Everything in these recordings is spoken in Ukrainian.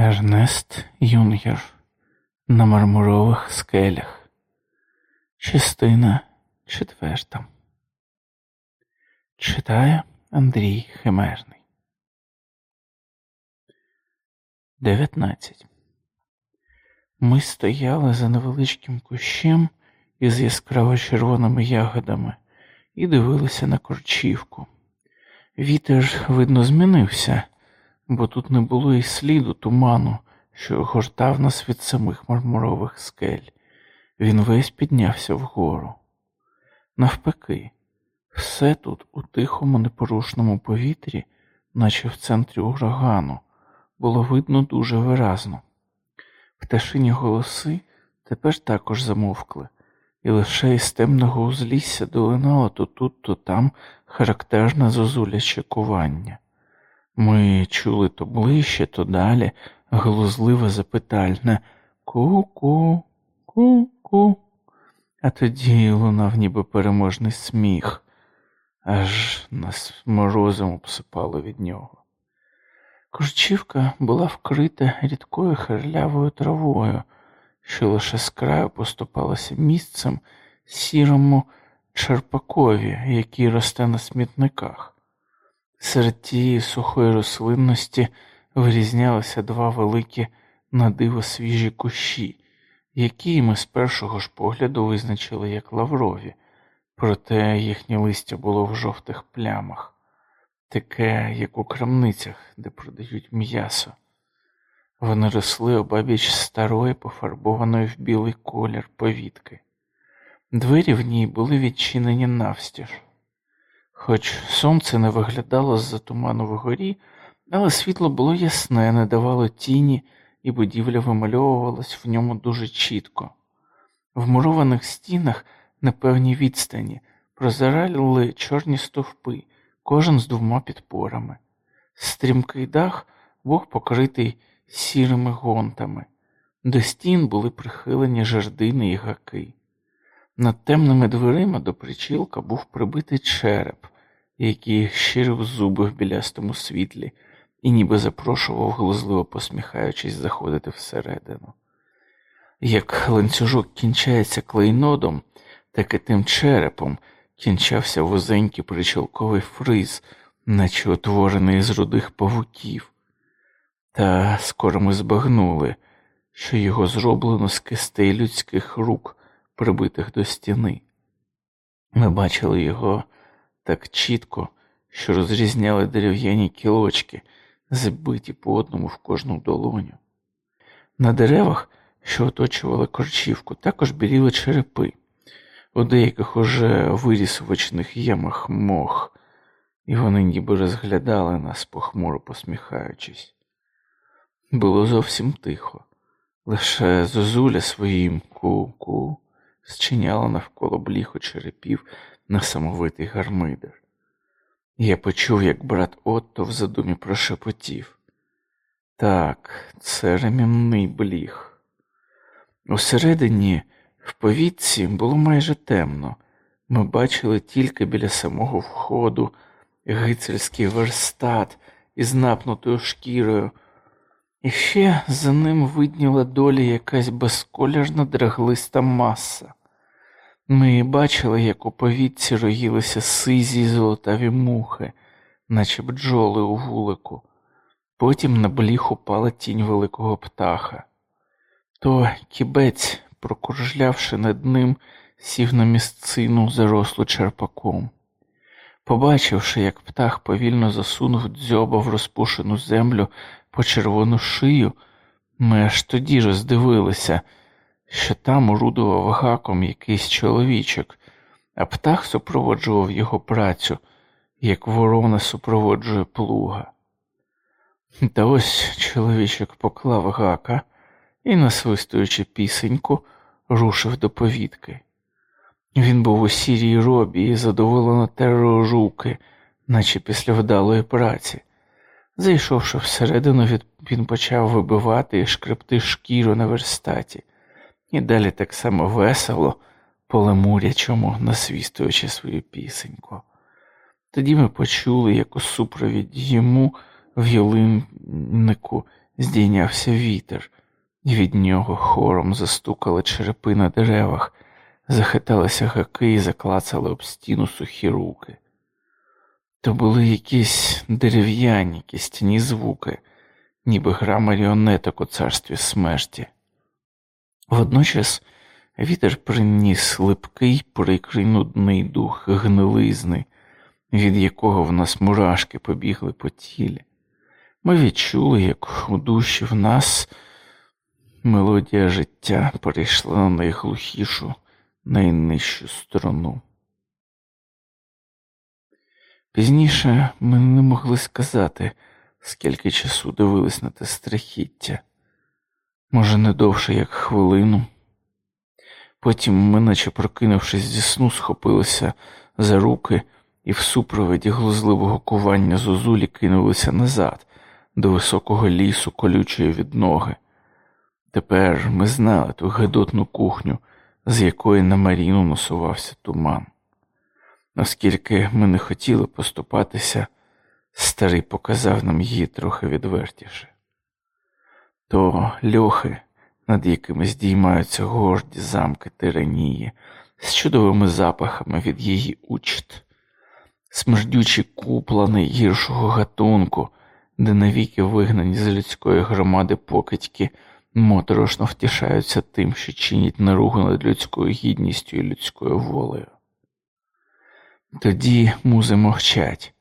Ернест Юнгер на мармурових скелях. Частина четверта. Читає Андрій Химерний. 19. Ми стояли за невеличким кущем із яскраво червоними ягодами і дивилися на корчівку. Вітер, видно, змінився бо тут не було і сліду туману, що гортав нас від самих мармурових скель. Він весь піднявся вгору. Навпаки, все тут у тихому, непорушному повітрі, наче в центрі урагану, було видно дуже виразно. Пташині голоси тепер також замовкли, і лише із темного узлісся долинало то тут, то там характерне зозуляче кування. Ми чули то ближче, то далі глузливе запитальне ку-ку, ку-ку, а тоді лунав ніби переможний сміх, аж нас морозом обсипало від нього. Корчівка була вкрита рідкою херлявою травою, що лише з краю поступалася місцем сірому черпакові, який росте на смітниках. Серед тієї сухої рослинності вирізнялися два великі на диво свіжі кущі, які ми з першого ж погляду визначили як лаврові, проте їхнє листя було в жовтих плямах, таке, як у крамницях, де продають м'ясо. Вони росли обабіч старої, пофарбованої в білий колір повітки. Двері в ній були відчинені навстіж. Хоч сонце не виглядало з-за туману вгорі, але світло було ясне, не давало тіні, і будівля вимальовувалась в ньому дуже чітко. В мурованих стінах на певній відстані прозирали чорні стовпи, кожен з двома підпорами. Стрімкий дах був покритий сірими гонтами, до стін були прихилені жердини і гаки. Над темними дверима до причілка був прибитий череп, який щирив зуби в білястому світлі і ніби запрошував, глузливо посміхаючись, заходити всередину. Як ланцюжок кінчається клейнодом, так і тим черепом кінчався вузенький причілковий фриз, наче утворений з рудих павуків. Та скоро ми збагнули, що його зроблено з кистей людських рук прибитих до стіни. Ми бачили його так чітко, що розрізняли дерев'яні кілочки, збиті по одному в кожну долоню. На деревах, що оточували корчівку, також біліли черепи, у деяких уже виріс в очних ямах мох, і вони ніби розглядали нас, похмуро посміхаючись. Було зовсім тихо, лише зозуля своїм ку-ку зчиняла навколо бліху черепів несамовитий гармидер. Я почув, як брат Отто в задумі прошепотів. Так, це ремінний бліг. Усередині, в повітці, було майже темно. Ми бачили тільки біля самого входу гицельський верстат із напнутою шкірою, і ще за ним видніла долі якась безколірна драглиста маса. Ми бачили, як у повітці роїлися сизі золотаві мухи, наче бджоли у вулику. Потім на бліх упала тінь великого птаха. То кібець, прокуржлявши над ним, сів на місцину, зарослу черпаком. Побачивши, як птах повільно засунув дзьоба в розпушену землю по червону шию, ми аж тоді роздивилися що там орудував гаком якийсь чоловічок, а птах супроводжував його працю, як ворона супроводжує плуга. Та ось чоловічок поклав гака і, насвистуючи пісеньку, рушив до повітки. Він був у сірій робі і задоволено терро жуки, наче після вдалої праці. Зайшовши всередину, він почав вибивати і шкребти шкіру на верстаті і далі так само весело, по лемурячому насвістуючи свою пісеньку. Тоді ми почули, як у супровід йому в ялиннику здійнявся вітер, і від нього хором застукали черепи на деревах, захиталися гаки і заклацали об стіну сухі руки. То були якісь дерев'яні кістяні звуки, ніби гра маріонеток у царстві смерті. Водночас вітер приніс липкий, прикрий нудний дух гнилизни, від якого в нас мурашки побігли по тілі. Ми відчули, як у душі в нас мелодія життя перейшла на найглухішу, найнижчу сторону. Пізніше ми не могли сказати, скільки часу дивились на те страхіття, може, не довше, як хвилину. Потім ми, наче прокинувшись зі сну, схопилися за руки і в супроводі глузливого кування зозулі кинулися назад до високого лісу, колючої від ноги. Тепер ми знали ту гидотну кухню, з якої на Маріну насувався туман. Оскільки ми не хотіли поступатися, старий показав нам її трохи відвертіше. То льохи, над якими здіймаються горді замки тиранії, з чудовими запахами від її учт, смердючі купла найгіршого гатунку, де навіки вигнані з людської громади покидьки моторошно втішаються тим, що чинять наругу над людською гідністю і людською волею. Тоді музи мовчать,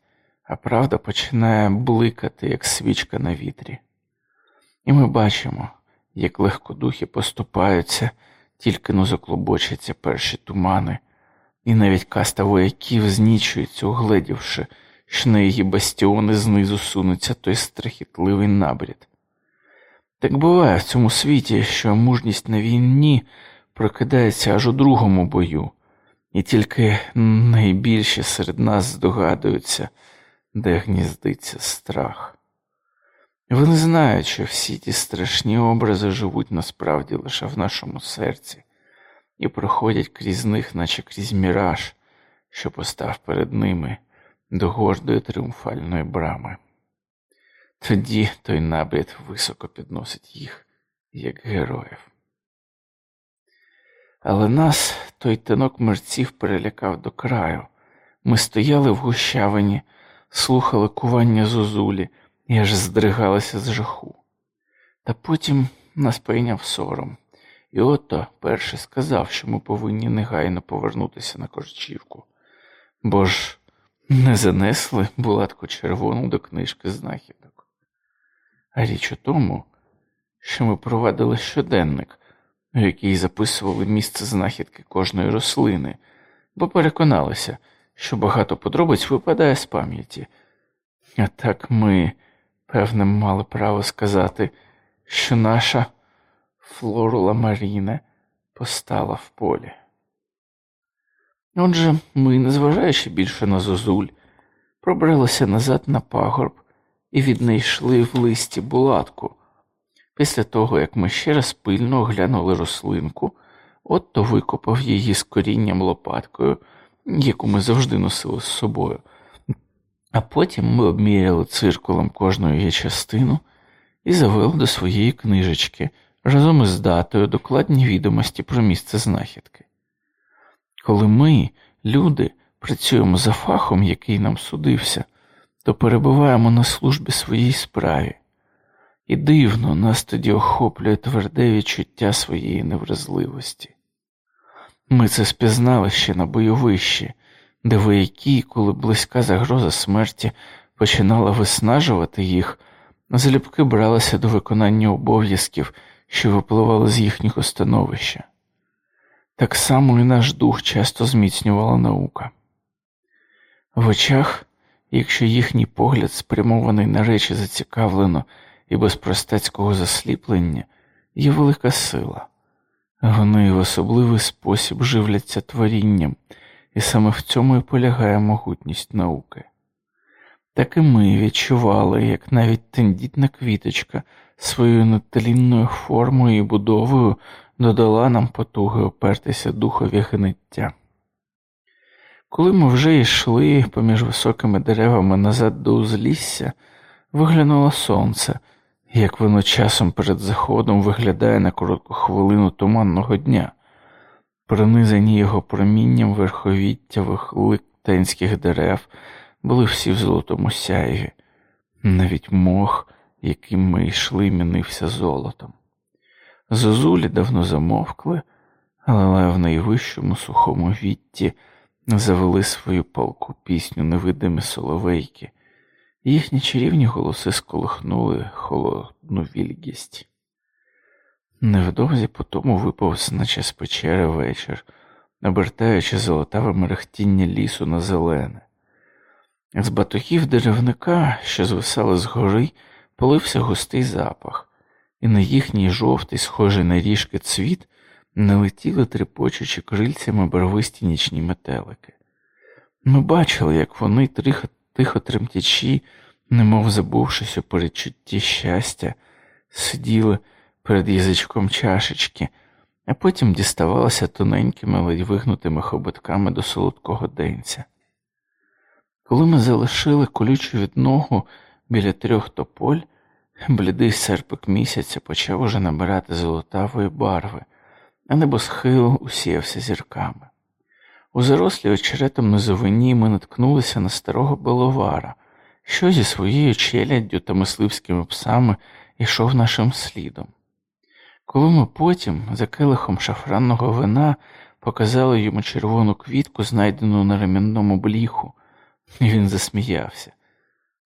а правда починає бликати, як свічка на вітрі. І ми бачимо, як легкодухи поступаються, тільки но заклубочаться перші тумани, і навіть каста вояків знічується, угледівши, що на її бастіони знизу сунеться той страхітливий набрід. Так буває в цьому світі, що мужність на війні прокидається аж у другому бою, і тільки найбільші серед нас здогадуються, де гніздиться страх. Вони знають, що всі ті страшні образи живуть насправді лише в нашому серці і проходять крізь них, наче крізь міраж, що постав перед ними до гордої тріумфальної брами. Тоді той набрід високо підносить їх, як героїв. Але нас той тинок мерців перелякав до краю. Ми стояли в гущавині, слухали кування зозулі і аж здригалися з жаху. Та потім нас прийняв сором, і ото перший сказав, що ми повинні негайно повернутися на корчівку, бо ж не занесли булатку червону до книжки знахідок. А річ у тому, що ми провадили щоденник, у який записували місце знахідки кожної рослини, бо переконалися, що багато подробиць випадає з пам'яті. А так ми, певне, мали право сказати, що наша флорула Маріне постала в полі. Отже, ми, незважаючи більше на зозуль, пробралися назад на пагорб і віднайшли в листі булатку. Після того, як ми ще раз пильно оглянули рослинку, Отто викопав її з корінням лопаткою, яку ми завжди носили з собою, а потім ми обміряли циркулем кожну її частину і завели до своєї книжечки разом із датою докладні відомості про місце знахідки. Коли ми, люди, працюємо за фахом, який нам судився, то перебуваємо на службі своїй справі, і дивно нас тоді охоплює тверде відчуття своєї невразливості. Ми це спізнали ще на бойовищі, де вояки, коли близька загроза смерті починала виснажувати їх, залюбки бралися до виконання обов'язків, що випливали з їхнього становища. Так само і наш дух часто зміцнювала наука. В очах, якщо їхній погляд спрямований на речі зацікавлено і без простецького засліплення, є велика сила, вони в особливий спосіб живляться творінням, і саме в цьому і полягає могутність науки. Так і ми відчували, як навіть тендітна квіточка своєю нетлінною формою і будовою додала нам потуги опертися духові гниття. Коли ми вже йшли поміж високими деревами назад до узлісся, виглянуло сонце, як воно часом перед заходом виглядає на коротку хвилину туманного дня, пронизані його промінням верховіттєвих ликтенських дерев були всі в золотому сяєві, навіть мох, яким ми йшли, мінився золотом. Зозулі давно замовкли, але в найвищому сухому вітті завели свою палку пісню невидимі соловейки, їхні чарівні голоси сколихнули холодну вільгість. Невдовзі по тому виповз, наче з печери вечір, обертаючи золотаве мерехтіння лісу на зелене. З батухів деревника, що звисали з гори, полився густий запах, і на їхній жовтий, схожий на ріжки цвіт, налетіли трепочучи крильцями барвисті нічні метелики. Ми бачили, як вони, тихо, тихо тремтячи, немов забувшись у передчутті щастя, сиділи перед язичком чашечки, а потім діставалися тоненькими, ледь вигнутими хоботками до солодкого денця. Коли ми залишили колючу відногу біля трьох тополь, блідий серпик місяця почав уже набирати золотавої барви, а небосхил усіявся зірками. У зарослій очеретом низовині ми наткнулися на старого беловара, що зі своєю челяддю та мисливськими псами йшов нашим слідом. Коли ми потім, за келихом шафранного вина, показали йому червону квітку, знайдену на ремінному бліху, він засміявся,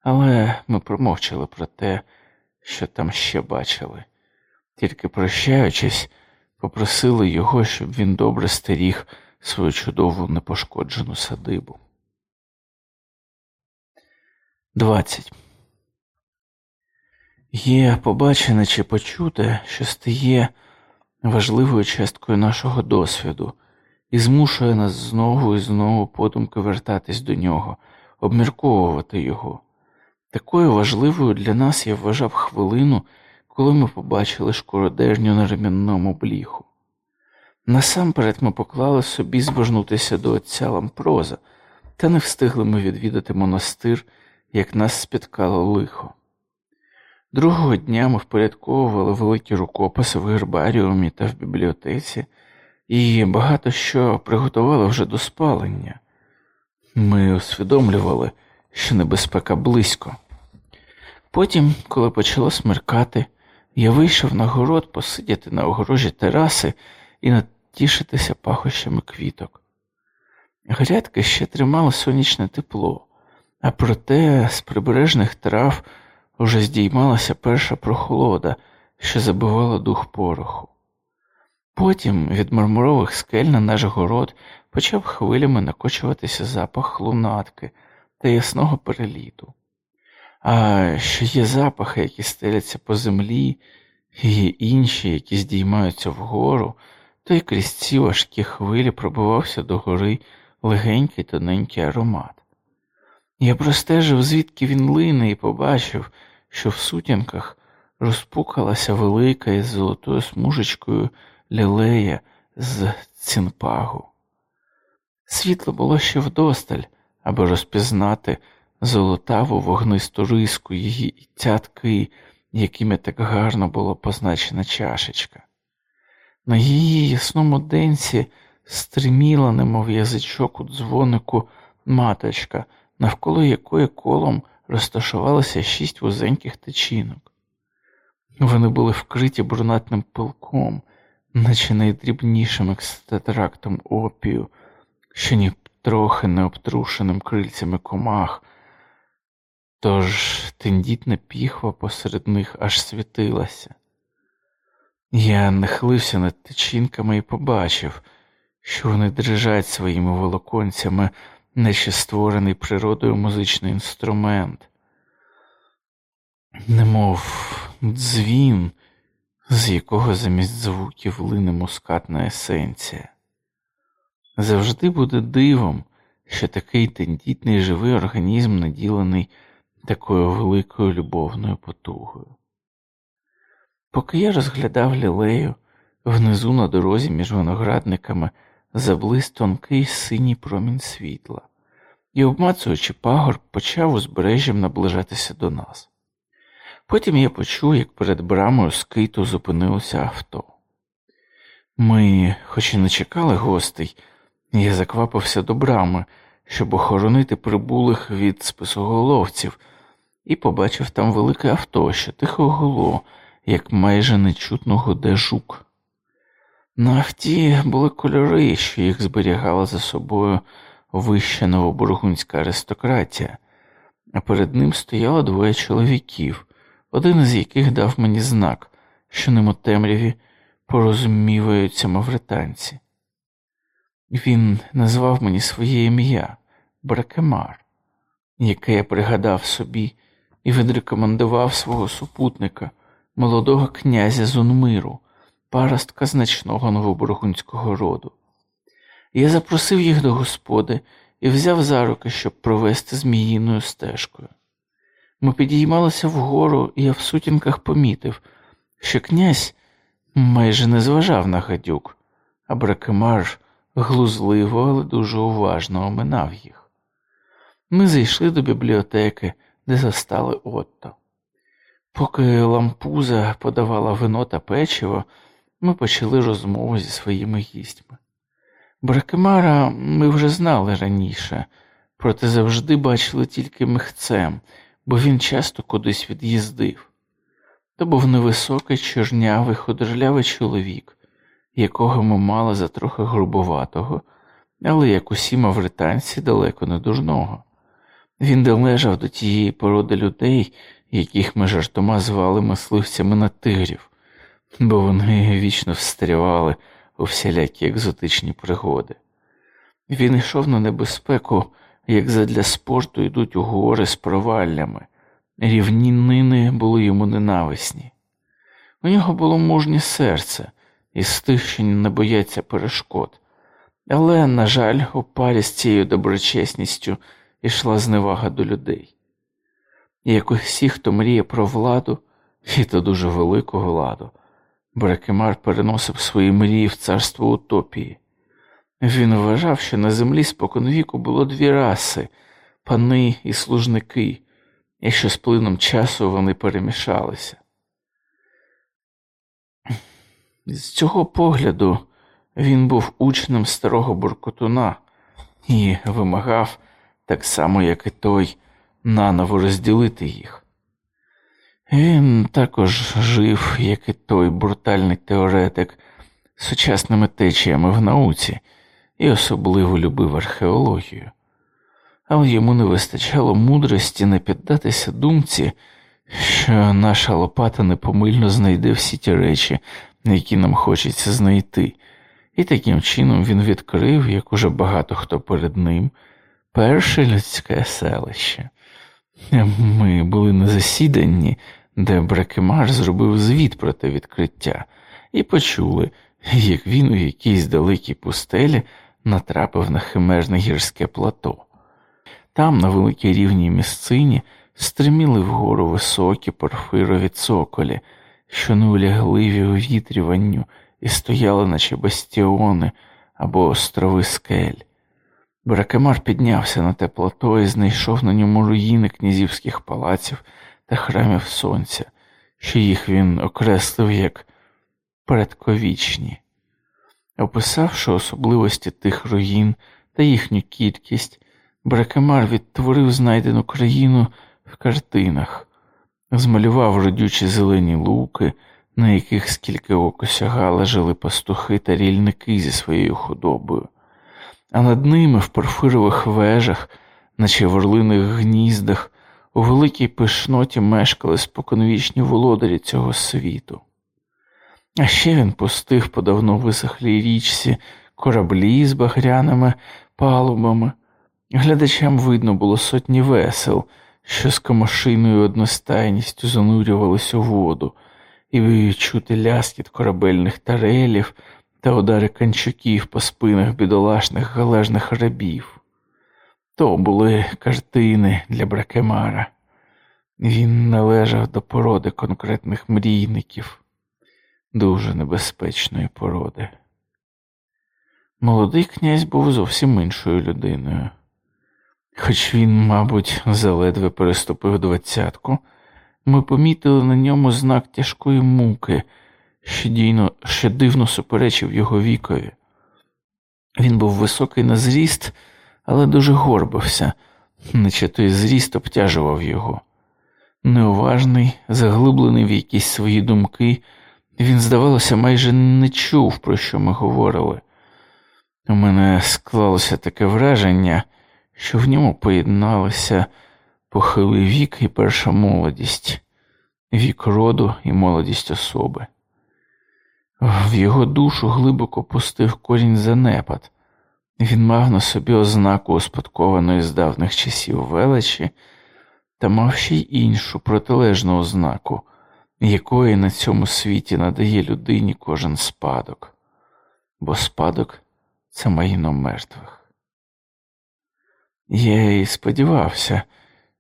але ми промовчали про те, що там ще бачили, тільки прощаючись, попросили його, щоб він добре стеріг свою чудову непошкоджену садибу. 20. Є побачене чи почуте, що стає важливою часткою нашого досвіду і змушує нас знову і знову подумки вертатись до нього, обмірковувати його. Такою важливою для нас я вважав хвилину, коли ми побачили шкуродежню на ремінному бліху. Насамперед ми поклали собі збожнутися до отця Лампроза, та не встигли ми відвідати монастир, як нас спіткало лихо. Другого дня ми впорядковували великі рукописи в гербаріумі та в бібліотеці, і багато що приготували вже до спалення. Ми усвідомлювали, що небезпека близько. Потім, коли почало смеркати, я вийшов на город посидіти на огорожі тераси і натішитися пахощами квіток. Грядки ще тримали сонячне тепло, а проте з прибережних трав уже здіймалася перша прохолода, що забивала дух пороху. Потім від мармурових скель на наш город почав хвилями накочуватися запах лунатки та ясного переліту. А що є запахи, які стеляться по землі, і є інші, які здіймаються вгору, то й крізь ці важкі хвилі пробивався до гори легенький тоненький аромат. Я простежив, звідки він лине, і побачив, що в сутінках розпукалася велика із золотою смужечкою лілея з цінпагу. Світло було ще вдосталь, аби розпізнати золотаву вогнисту риску її цятки, якими так гарно було позначена чашечка. На її ясному денці стриміла, немов язичок у дзвонику маточка, навколо якої колом розташувалося шість вузеньких течінок. Вони були вкриті брунатним пилком, наче найдрібнішим екстрактом опію, що ні трохи не обтрушеним крильцями комах, тож тендітна піхва посеред них аж світилася. Я нахилився над течінками і побачив, що вони дрижать своїми волоконцями, наче створений природою музичний інструмент, немов дзвін, з якого замість звуків лине мускатна есенція. Завжди буде дивом, що такий тендітний живий організм наділений такою великою любовною потугою. Поки я розглядав лілею, внизу на дорозі між виноградниками заблис тонкий синій промінь світла, і, обмацуючи пагорб, почав узбережжям наближатися до нас. Потім я почув, як перед брамою скиту зупинилося авто. Ми, хоч і не чекали гостей, я заквапився до брами, щоб охоронити прибулих від списоголовців, і побачив там велике авто, що тихо гуло, як майже нечутно гуде жук. На авті були кольори, що їх зберігала за собою вища новобургунська аристократія, а перед ним стояло двоє чоловіків, один із яких дав мені знак, що ним у темряві порозуміваються мавританці. Він назвав мені своє ім'я Бракемар, яке я пригадав собі і відрекомендував свого супутника, молодого князя Зунмиру, паростка значного новобургунського роду. Я запросив їх до господи і взяв за руки, щоб провести зміїною стежкою. Ми підіймалися вгору, і я в сутінках помітив, що князь майже не зважав на гадюк, а Бракемар глузливо, але дуже уважно оминав їх. Ми зайшли до бібліотеки, де застали Отто. Поки лампуза подавала вино та печиво, ми почали розмову зі своїми гістьми. Бракемара ми вже знали раніше, проте завжди бачили тільки михцем, бо він часто кудись від'їздив. То був невисокий, чорнявий, худорлявий чоловік, якого ми мали за трохи грубоватого, але як усі мавританці далеко не дурного. Він долежав до тієї породи людей, яких ми жартома звали мисливцями на тигрів, бо вони вічно встрявали у всілякі екзотичні пригоди. Він йшов на небезпеку, як задля спорту йдуть у гори з проваллями, рівнінини були йому ненависні. У нього було мужнє серце тих, що не бояться перешкод, але, на жаль, у парі з цією доброчесністю йшла зневага до людей. Як усі, хто мріє про владу, і то дуже велику владу, Бракемар переносив свої мрії в царство утопії. Він вважав, що на землі споконвіку було дві раси пани і служники, і що з плином часу вони перемішалися. З цього погляду він був учнем старого буркотуна і вимагав, так само, як і той, наново розділити їх. Він також жив, як і той брутальний теоретик, сучасними течіями в науці і особливо любив археологію, але йому не вистачало мудрості не піддатися думці, що наша лопата непомильно знайде всі ті речі, які нам хочеться знайти, і таким чином він відкрив, як уже багато хто перед ним, перше людське селище. Ми були на засіданні де Бракемар зробив звіт про те відкриття, і почули, як він у якійсь далекій пустелі натрапив на химерне гірське плато. Там, на великій рівній місцині, стриміли вгору високі порфирові цоколі, що не улягливі у вітрюванню і стояли, наче бастіони або острови скель. Бракемар піднявся на те плато і знайшов на ньому руїни князівських палаців та храмів сонця, що їх він окреслив як предковічні, описавши особливості тих руїн та їхню кількість, Бракемар відтворив знайдену країну в картинах, змалював родючі зелені луки, на яких скільки око сягало жили пастухи та рільники зі своєю худобою, а над ними в порфирових вежах, наче в орлиних гніздах, у великій пишноті мешкали споконвічні володарі цього світу. А ще він пустив по давно висохлій річці кораблі з багряними палубами. Глядачам видно було сотні весел, що з комошиною одностайністю занурювалися у воду, і чути ляскіт корабельних тарелів та удари канчуків по спинах бідолашних галежних рабів. То були картини для Бракемара. Він належав до породи конкретних мрійників, дуже небезпечної породи. Молодий князь був зовсім іншою людиною, хоч він, мабуть, заледве переступив двадцятку, ми помітили на ньому знак тяжкої муки, що, дійно, що дивно суперечив його вікові. Він був високий на зріст, але дуже горбився, наче той зріст обтяжував його. Неуважний, заглиблений в якісь свої думки, він, здавалося, майже не чув, про що ми говорили. У мене склалося таке враження, що в ньому поєдналися похилий вік і перша молодість, вік роду і молодість особи. В його душу глибоко пустив корінь занепад, він мав на собі ознаку успадкованої з давних часів величі та мав ще й іншу протилежну ознаку, якої на цьому світі надає людині кожен спадок, бо спадок це майно мертвих. Я і сподівався,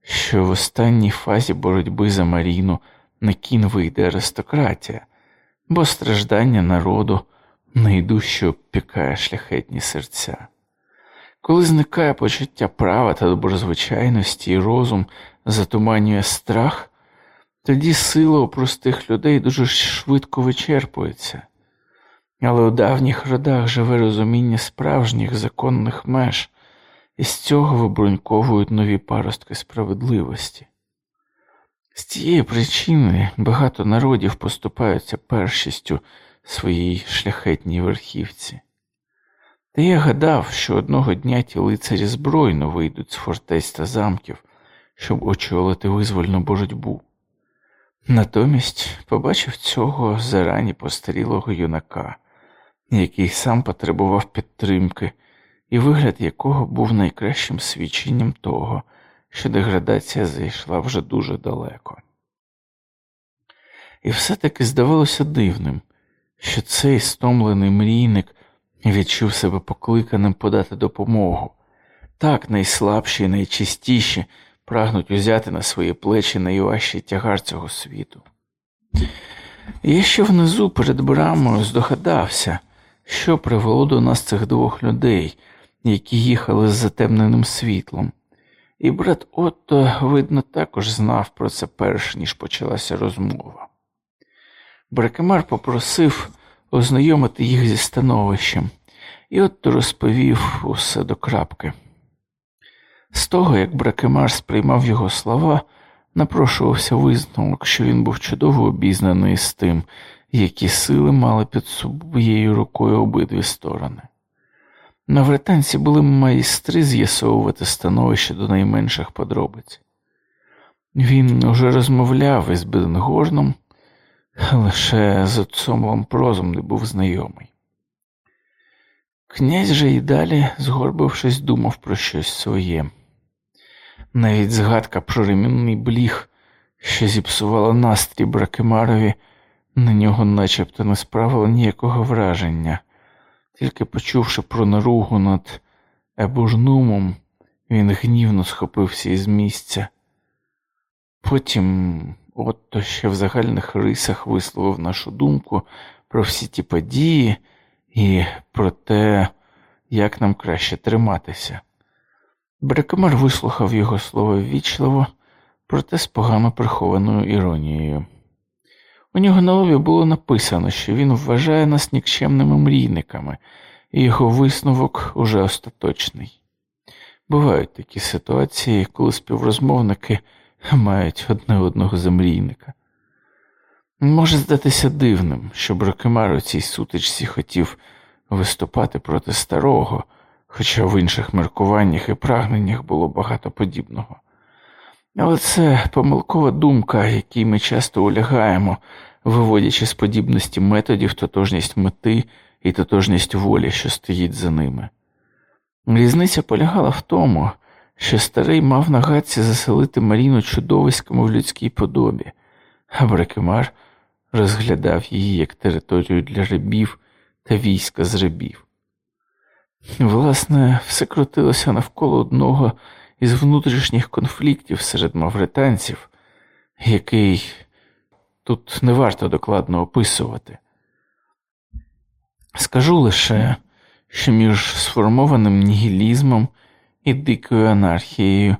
що в останній фазі боротьби за Маріну на кін вийде аристократія, бо страждання народу найдужче обпікає шляхетні серця. Коли зникає почуття права та доброзвичайності і розум затуманює страх, тоді сила у простих людей дуже швидко вичерпується, але у давніх родах живе розуміння справжніх законних меж, і з цього вибруньковують нові паростки справедливості. З цієї причини багато народів поступаються першістю своїй шляхетній верхівці. Та я гадав, що одного дня ті лицарі збройно вийдуть з фортець та замків, щоб очолити визвольну боротьбу. Натомість побачив цього зарані постарілого юнака, який сам потребував підтримки, і вигляд якого був найкращим свідченням того, що деградація зайшла вже дуже далеко. І все таки здавалося дивним, що цей стомлений мрійник відчув себе покликаним подати допомогу. Так найслабші і найчистіші прагнуть узяти на свої плечі найважчий тягар цього світу. Я ще внизу перед брамою здогадався, що привело до нас цих двох людей, які їхали з затемненим світлом, і брат Отто, видно, також знав про це перш ніж почалася розмова. Бракемар попросив ознайомити їх зі становищем, і Отто розповів усе до крапки. З того, як Бракемар сприймав його слова, напрошувався висновок, що він був чудово обізнаний з тим, які сили мали під своєю рукою обидві сторони. Навританці були майстри з'ясовувати становище до найменших подробиць. Він уже розмовляв із Бенгорном, лише з отцом Лампрозом не був знайомий. Князь же й далі, згорбившись, думав про щось своє. Навіть згадка про ремінний бліг, що зіпсувала настрій Бракемарові, на нього начебто не справила ніякого враження, тільки почувши про наругу над Ебужнумом, він гнівно схопився із місця. Потім Отто ще в загальних рисах висловив нашу думку про всі ті події і про те, як нам краще триматися. Брекомер вислухав його слово ввічливо, проте з погано прихованою іронією. У нього на лові було написано, що він вважає нас нікчемними мрійниками, і його висновок уже остаточний. Бувають такі ситуації, коли співрозмовники мають одне одного за мрійника. Може здатися дивним, що Брокемар у цій сутичці хотів виступати проти старого, хоча в інших міркуваннях і прагненнях було багато подібного. Але це помилкова думка, якій ми часто улягаємо, виводячи з подібності методів тотожність мети і тотожність волі, що стоїть за ними. Різниця полягала в тому, що старий мав на гадці заселити Маріну чудовиськами в людській подобі, а Брекемар розглядав її як територію для рабів та війська з рабів. Власне, все крутилося навколо одного із внутрішніх конфліктів серед мавританців, який тут не варто докладно описувати. Скажу лише, що між сформованим нігілізмом і дикою анархією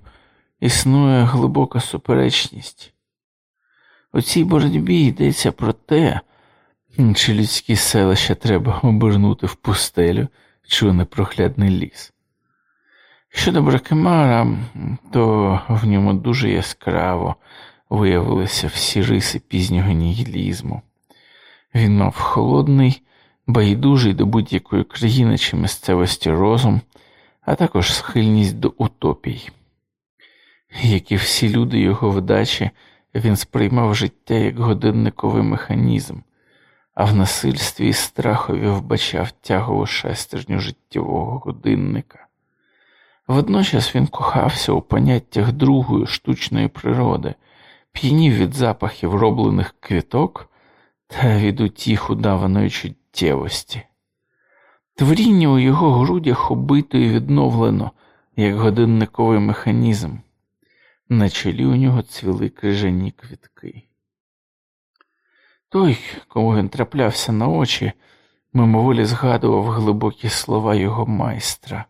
існує глибока суперечність. У цій боротьбі йдеться про те, чи людські селища треба обернути в пустелю, чи у непроглядний ліс. Щодо Бракемара, то в ньому дуже яскраво виявилися всі риси пізнього нігілізму. Він мав холодний, байдужий до будь-якої країни чи місцевості розум, а також схильність до утопій. Як і всі люди його вдачі, він сприймав життя як годинниковий механізм, а в насильстві і страхові вбачав тягову шестерню життєвого годинника. Водночас він кохався у поняттях другої штучної природи, п'янів від запахів роблених квіток та від утіх удаваної чуттєвості. Творіння у його грудях обито і відновлено, як годинниковий механізм. На чолі у нього цвіли крижані квітки. Той, кому він траплявся на очі, мимоволі згадував глибокі слова його майстра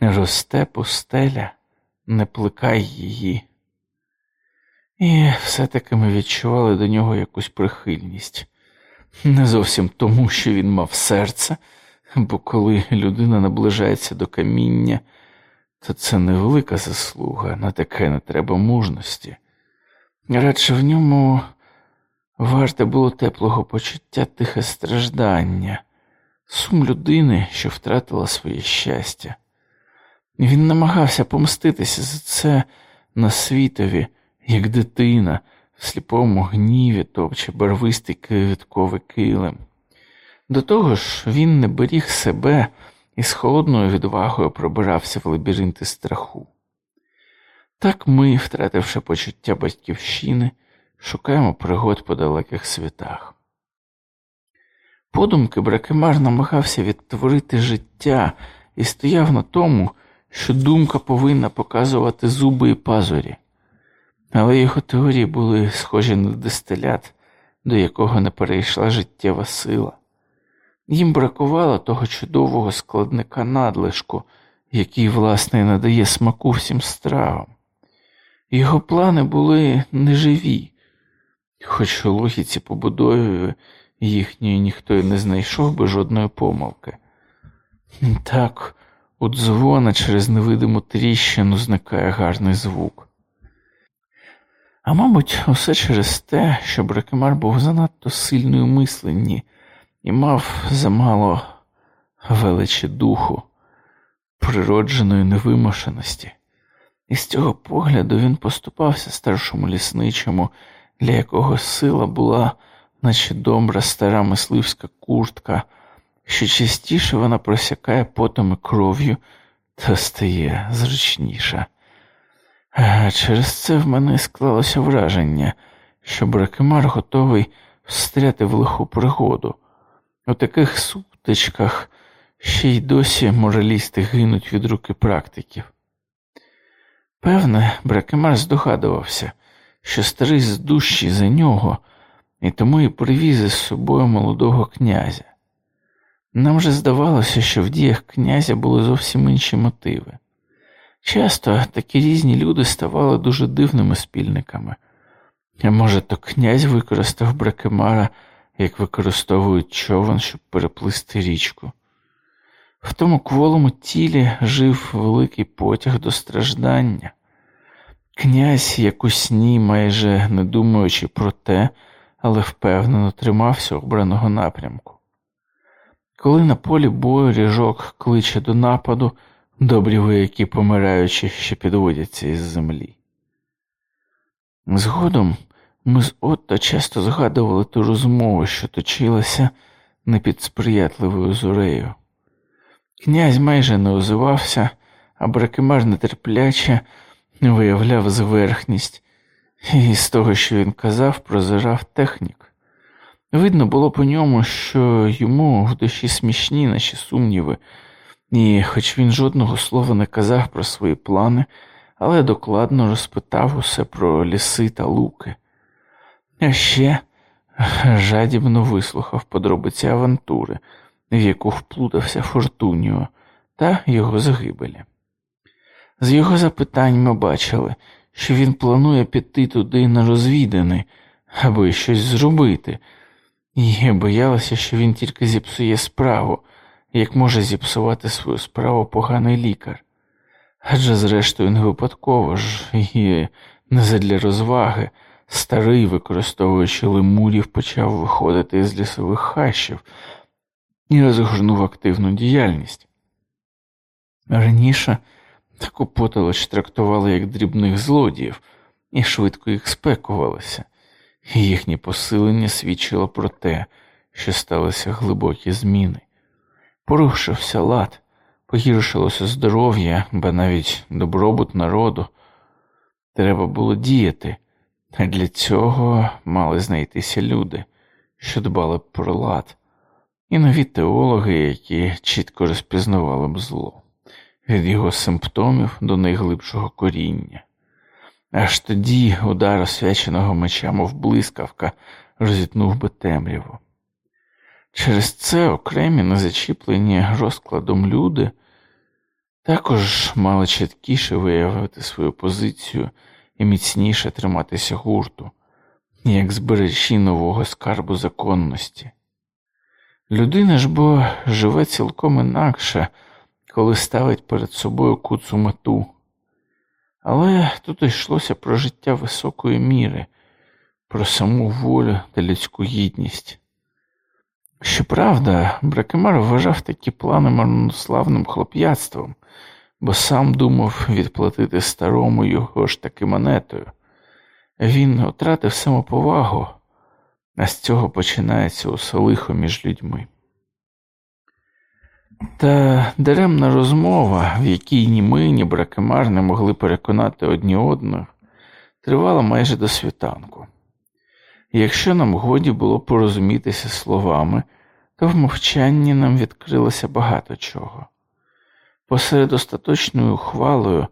Не Росте пустеля, не плекай її. І все-таки ми відчували до нього якусь прихильність, не зовсім тому, що він мав серце, бо коли людина наближається до каміння, то це невелика заслуга, на таке не треба мужності. Радше в ньому варте було теплого почуття тихе страждання, сум людини, що втратила своє щастя. Він намагався помститися за це на світові, як дитина, в сліпому гніві товче барвистий квітковий килим. До того ж, він не беріг себе і з холодною відвагою пробирався в лабіринти страху. Так ми, втративши почуття батьківщини, шукаємо пригод по далеких світах. Подумки Бракемар намагався відтворити життя і стояв на тому, що думка повинна показувати зуби і пазурі, але його теорії були схожі на дистилят, до якого не перейшла життєва сила. Їм бракувало того чудового складника надлишку, який, власне, надає смаку всім стравам. Його плани були неживі, хоч у логіці побудови їхньої ніхто й не знайшов би жодної помилки. Так, у дзвона через невидиму тріщину зникає гарний звук. А мабуть, усе через те, що Бракемар був занадто сильний у мисленні і мав замало величі духу, природженої невимушеності. І з цього погляду він поступався старшому лісничому, для якого сила була, наче добра стара мисливська куртка, що частіше вона просякає потом і кров'ю та стає зручніша. А через це в мене склалося враження, що Бракемар готовий встряти в лиху пригоду. У таких сутичках ще й досі моралісти гинуть від руки практиків. Певне, Бракемар здогадувався, що старий здущий за нього, і тому і привіз із собою молодого князя. Нам же здавалося, що в діях князя були зовсім інші мотиви. Часто такі різні люди ставали дуже дивними спільниками, а може, то князь використав Бракемара як використовують човен, щоб переплисти річку. В тому кволому тілі жив великий потяг до страждання. Князь, як у сні, майже не думаючи про те, але впевнено тримався обраного напрямку. Коли на полі бою ріжок кличе до нападу, добрі вояки помираючи, ще підводяться із землі. Згодом ми з Отто часто згадували ту розмову, що точилася не під сприятливою зорею. Князь майже не озивався, а бракемар нетерпляче виявляв зверхність, і з того, що він казав, прозирав технік. Видно було по ньому, що йому в душі смішні наші сумніви, і, хоч він жодного слова не казав про свої плани, але докладно розпитав усе про ліси та луки. А ще жадібно вислухав подробиці авантури, в яку вплутався Фортуніо та його загибелі. З його запитань ми бачили, що він планує піти туди на розвідини, аби щось зробити, і боялася, що він тільки зіпсує справу, як може зіпсувати свою справу поганий лікар. Адже, зрештою, не випадково ж і не задля розваги, старий, використовуючи лемурів, почав виходити з лісових хащів і розгорнув активну діяльність. Раніше таку потолоч трактували як дрібних злодіїв і швидко їх спекувалися, їхнє посилення свідчило про те, що сталися глибокі зміни. Порушився лад, погіршилося здоров'я, ба навіть добробут народу. Треба було діяти, для цього мали знайтися люди, що дбали про лад, і нові теологи, які чітко розпізнавали б зло, від його симптомів до найглибшого коріння. Аж тоді удар освяченого меча, мов блискавка, розітнув би темряву. Через це окремі незачіплені розкладом люди також мали чіткіше виявити свою позицію і міцніше триматися гурту, як збережі нового скарбу законності. Людина ж бо живе цілком інакше, коли ставить перед собою куцу мету. Але тут йшлося про життя високої міри, про саму волю та людську гідність. Щоправда, Бракемар вважав такі плани марнославним хлоп'ятством, бо сам думав відплатити старому його ж таки монетою. Він втратив самоповагу, а з цього починається усе лихо між людьми. Та даремна розмова, в якій ні ми, ні Бракемар не могли переконати одні одних, тривала майже до світанку. Якщо нам годі було порозумітися словами, то в мовчанні нам відкрилося багато чого. Посеред остаточною ухвалою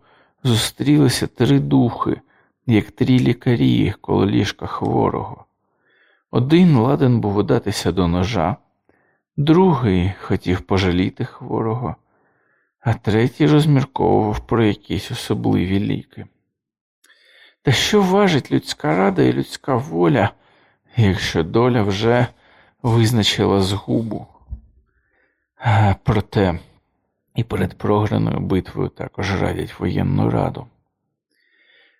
зустрілися три духи, як три лікарі коло ліжка хворого. Один ладен був удатися до ножа, другий хотів пожаліти хворого, а третій розмірковував про якісь особливі ліки. Та що важить людська рада і людська воля, якщо доля вже визначила згубу? Проте і перед програною битвою також радять воєнну раду.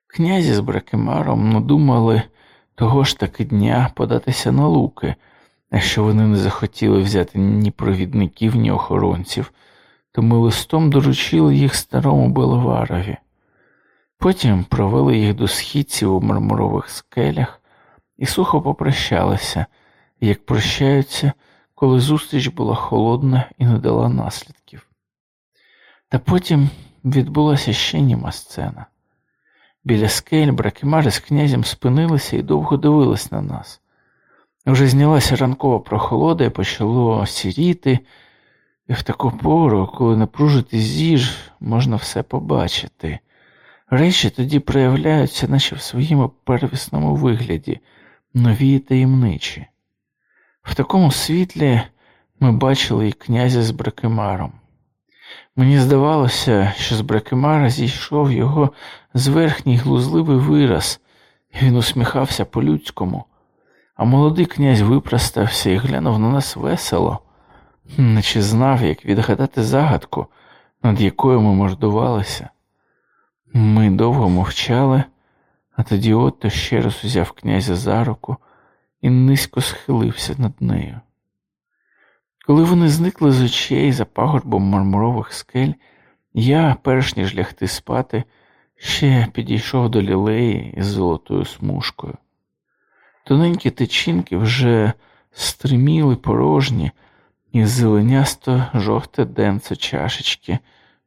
Князі з Бракемаром надумали того ж таки дня податися на луки, а що вони не захотіли взяти ні провідників, ні охоронців, тому листом доручили їх старому Беловарові. Потім провели їх до східців у мармурових скелях і сухо попрощалися, як прощаються, коли зустріч була холодна і не дала наслідків. Та потім відбулася ще німа сцена. Біля скель бракемари з князем спинилися і довго дивились на нас. Вже знялася ранкова прохолода і почало сіріти, і в таку пору, коли напружити зіж, можна все побачити. Речі тоді проявляються, наче в своєму первісному вигляді, нові і таємничі. В такому світлі ми бачили і князя з бракемаром. Мені здавалося, що з Бракемара зійшов його зверхній глузливий вираз, і він усміхався по-людському, а молодий князь випростався і глянув на нас весело, наче знав, як відгадати загадку, над якою ми мордувалися. Ми довго мовчали, а тоді Отто ще раз узяв князя за руку і низько схилився над нею. Коли вони зникли з очей за пагорбом мармурових скель, я, перш ніж лягти спати, ще підійшов до лілеї із золотою смужкою. Тоненькі течінки вже стриміли порожні, і зеленясто жовте денце чашечки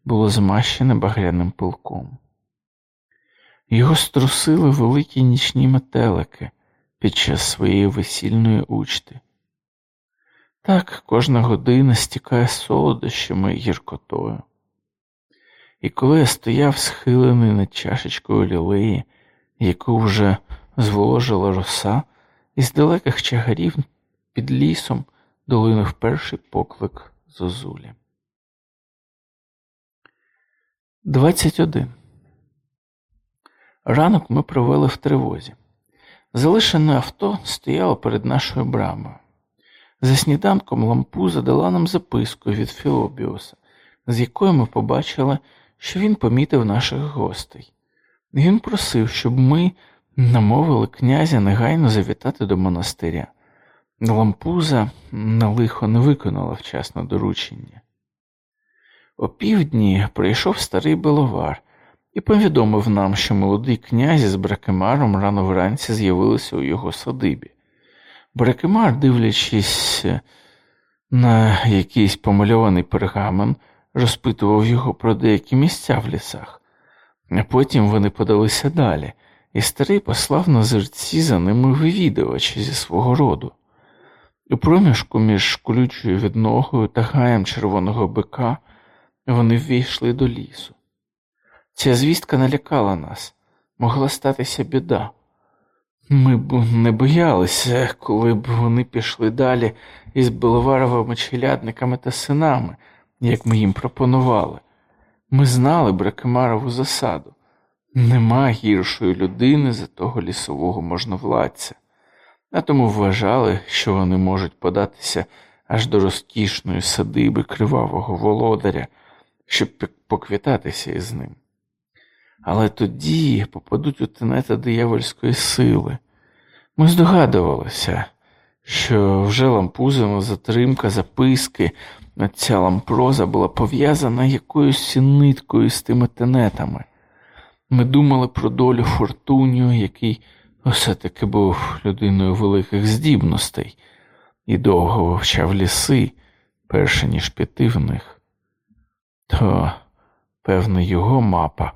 було змащене багряним пилком. Його струсили великі нічні метелики під час своєї весільної учти. Так кожна година стікає солодощами і гіркотою. І коли я стояв схилений над чашечкою лілеї, яку вже зволожила роса, із далеких чагарів під лісом долинув перший поклик зозулі. 21. Ранок ми провели в тривозі. Залишене авто стояло перед нашою брамою. За сніданком лампуза дала нам записку від Філобіуса, з якою ми побачили, що він помітив наших гостей. Він просив, щоб ми намовили князя негайно завітати до монастиря. Лампуза на лихо не виконала вчасно доручення. О півдні прийшов старий Беловар і повідомив нам, що молодий князь з Бракемаром рано вранці з'явилися у його садибі. Бракемар, дивлячись на якийсь помальований пергамен, розпитував його про деякі місця в лісах, а потім вони подалися далі, і старий послав на зерці за ними вивідувача зі свого роду. У проміжку між колючою відногою та гаєм червоного бика вони ввійшли до лісу. Ця звістка налякала нас, могла статися біда. Ми б не боялися, коли б вони пішли далі із Беловаровими челядниками та синами, як ми їм пропонували. Ми знали Бракемарову засаду. Нема гіршої людини за того лісового можновладця, а тому вважали, що вони можуть податися аж до розкішної садиби кривавого володаря, щоб поквітатися із ним але тоді попадуть у тенета диявольської сили. Ми здогадувалися, що вже лампузина затримка записки, ця лампроза була пов'язана якоюсь ниткою з тими тенетами. Ми думали про долю Фортунію, який все-таки був людиною великих здібностей, і довго вивчав ліси, перше ніж піти в них. То, певно, його мапа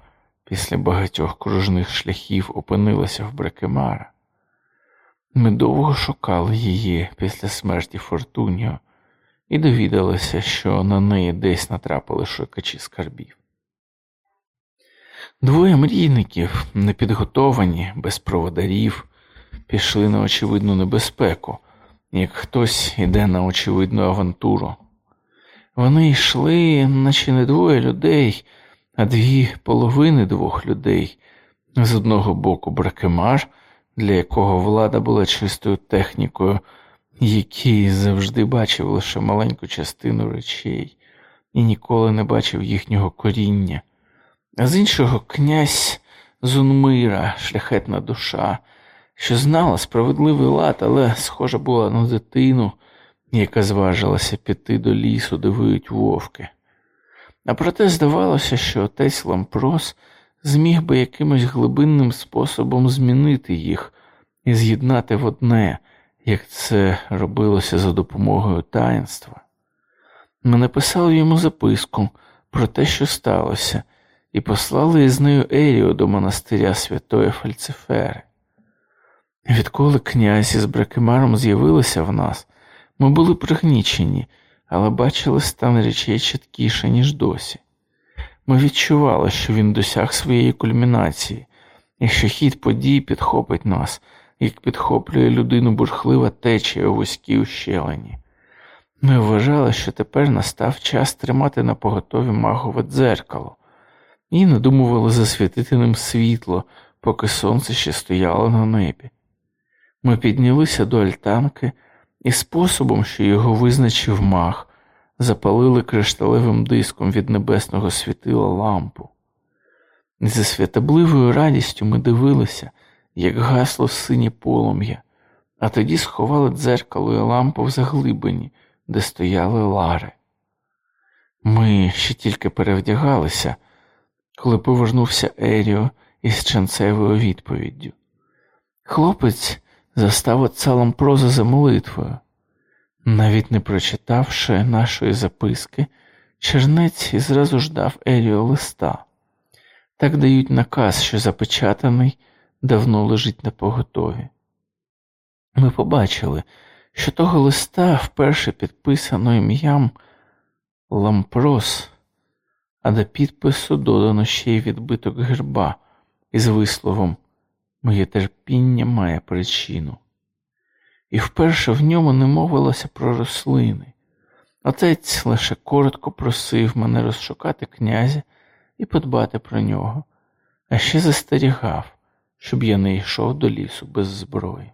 після багатьох кружних шляхів опинилася в Брекемара. Ми довго шукали її після смерті Фортуніо і довідалися, що на неї десь натрапили шукачі скарбів. Двоє мрійників, непідготовані, без проводарів, пішли на очевидну небезпеку, як хтось іде на очевидну авантуру. Вони йшли, наче не двоє людей, а дві половини двох людей. З одного боку бракемар, для якого влада була чистою технікою, який завжди бачив лише маленьку частину речей і ніколи не бачив їхнього коріння, а з іншого князь Зунмира, шляхетна душа, що знала справедливий лад, але схожа була на дитину, яка зважилася піти до лісу, де вовки. А проте здавалося, що отець Лампрос зміг би якимось глибинним способом змінити їх і з'єднати в одне, як це робилося за допомогою таїнства. Ми написали йому записку про те, що сталося, і послали із нею Еріо до монастиря Святої Фальцифери. Відколи князь із Бракемаром з'явилися в нас, ми були пригнічені але бачили стан речей чіткіше, ніж досі. Ми відчували, що він досяг своєї кульмінації, і що хід подій підхопить нас, як підхоплює людину бурхлива течія у вузькій ущелині. Ми вважали, що тепер настав час тримати на поготові магове дзеркало, і надумували засвітити ним світло, поки сонце ще стояло на небі. Ми піднялися до альтанки і способом, що його визначив мах, запалили кришталевим диском від небесного світила лампу. За святобливою радістю ми дивилися, як гасло синє полум'я, а тоді сховали дзеркало і лампу в заглибині, де стояли лари. Ми ще тільки перевдягалися, коли повернувся Еріо із ченцевою відповіддю. Хлопець застав отця Лампроза за молитвою. Навіть не прочитавши нашої записки, чернець зразу ж дав Еріо листа. Так дають наказ, що запечатаний давно лежить на поготові. Ми побачили, що того листа вперше підписано ім'ям Лампрос, а до підпису додано ще й відбиток герба із висловом Моє терпіння має причину. І вперше в ньому не мовилося про рослини. Отець лише коротко просив мене розшукати князя і подбати про нього, а ще застерігав щоб я не йшов до лісу без зброї.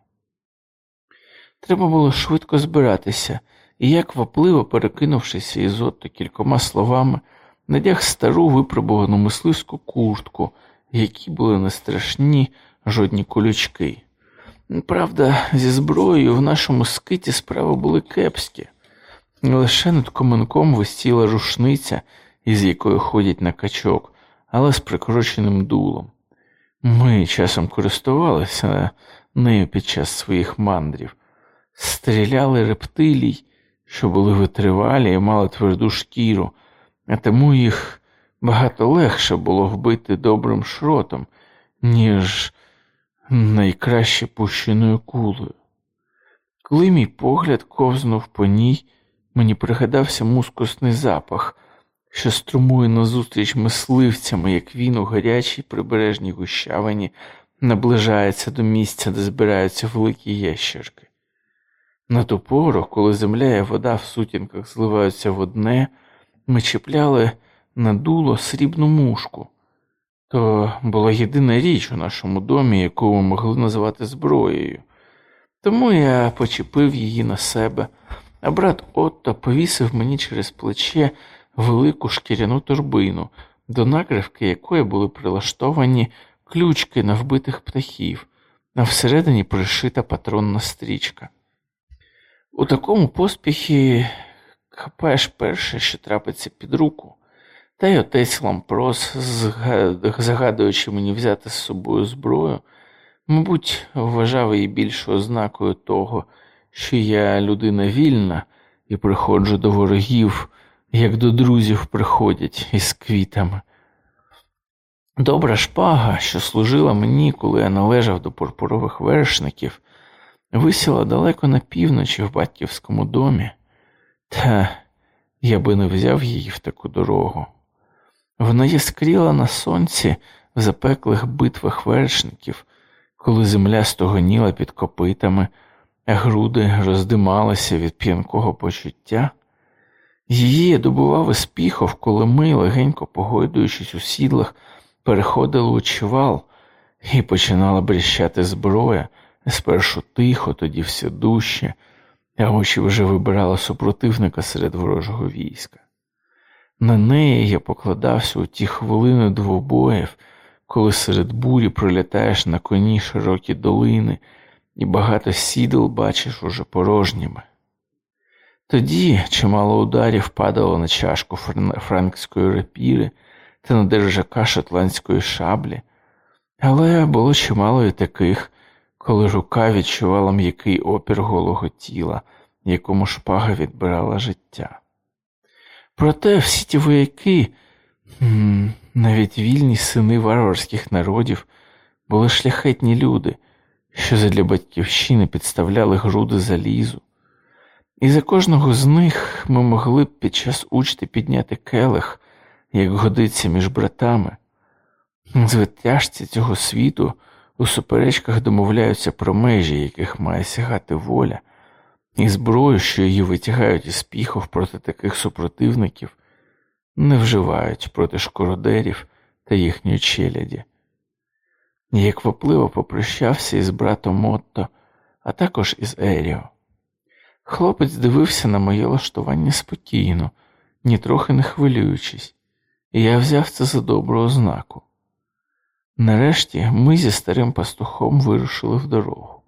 Треба було швидко збиратися, і я, квапливо перекинувшися із Отто кількома словами, надяг стару випробувану мисливську куртку, які були не страшні жодні колючки. Правда, зі зброєю в нашому скиті справи були кепські. Лише над коменком висіла рушниця, із якою ходять на качок, але з прикороченим дулом. Ми часом користувалися нею під час своїх мандрів, стріляли рептилій, що були витривалі і мали тверду шкіру, а тому їх багато легше було вбити добрим шротом, ніж найкраще пущеною кулею. Коли мій погляд ковзнув по ній, мені пригадався мускусний запах, що струмує назустріч мисливцями, як він у гарячій прибережній гущавині наближається до місця, де збираються великі ящерки. На ту пору, коли земля і вода в сутінках зливаються в одне, ми чіпляли на дуло срібну мушку. То була єдина річ у нашому домі, яку ми могли називати зброєю. Тому я почепив її на себе, а брат Отто повісив мені через плече велику шкіряну торбину, до накривки якої були прилаштовані ключки на вбитих птахів, а всередині пришита патронна стрічка. У такому поспіхі хапаєш перше, що трапиться під руку, та й отець Лампрос, загадуючи мені взяти з собою зброю, мабуть, вважав її більшою ознакою того, що я людина вільна і приходжу до ворогів, як до друзів приходять із квітами. Добра шпага, що служила мені, коли я належав до пурпурових вершників, висіла далеко на півночі в батьківському домі, та я би не взяв її в таку дорогу. Вона яскріла на сонці в запеклих битвах вершників, коли земля стогоніла під копитами, а груди роздималися від п'янкого почуття. Її добував із піхов, коли ми, легенько погойдуючись у сідлах, переходили у чвал і починала бріщати зброя, спершу тихо, тоді все дужче, а очі вже вибирали супротивника серед ворожого війська. На неї я покладався у ті хвилини двобоїв, коли серед бурі пролітаєш на коні широкі долини і багато сідел бачиш уже порожніми. Тоді чимало ударів падало на чашку франкської рапіри та на держака шотландської шаблі, але було чимало і таких, коли рука відчувала м'який опір голого тіла, якому шпага відбирала життя. Проте всі ті вояки, навіть вільні сини варварських народів, були шляхетні люди, що задля батьківщини підставляли груди залізу. І за кожного з них ми могли б під час учти підняти келих, як годиться між братами. Звитяжці цього світу у суперечках домовляються про межі, яких має сягати воля, і зброю, що її витягають із піхов проти таких супротивників, не вживають проти шкородерів та їхньої челяді. Я квапливо попрощався із братом Мотто, а також із Еріо. Хлопець дивився на моє лаштування спокійно, нітрохи не хвилюючись, і я взяв це за добру ознаку. Нарешті ми зі старим пастухом вирушили в дорогу.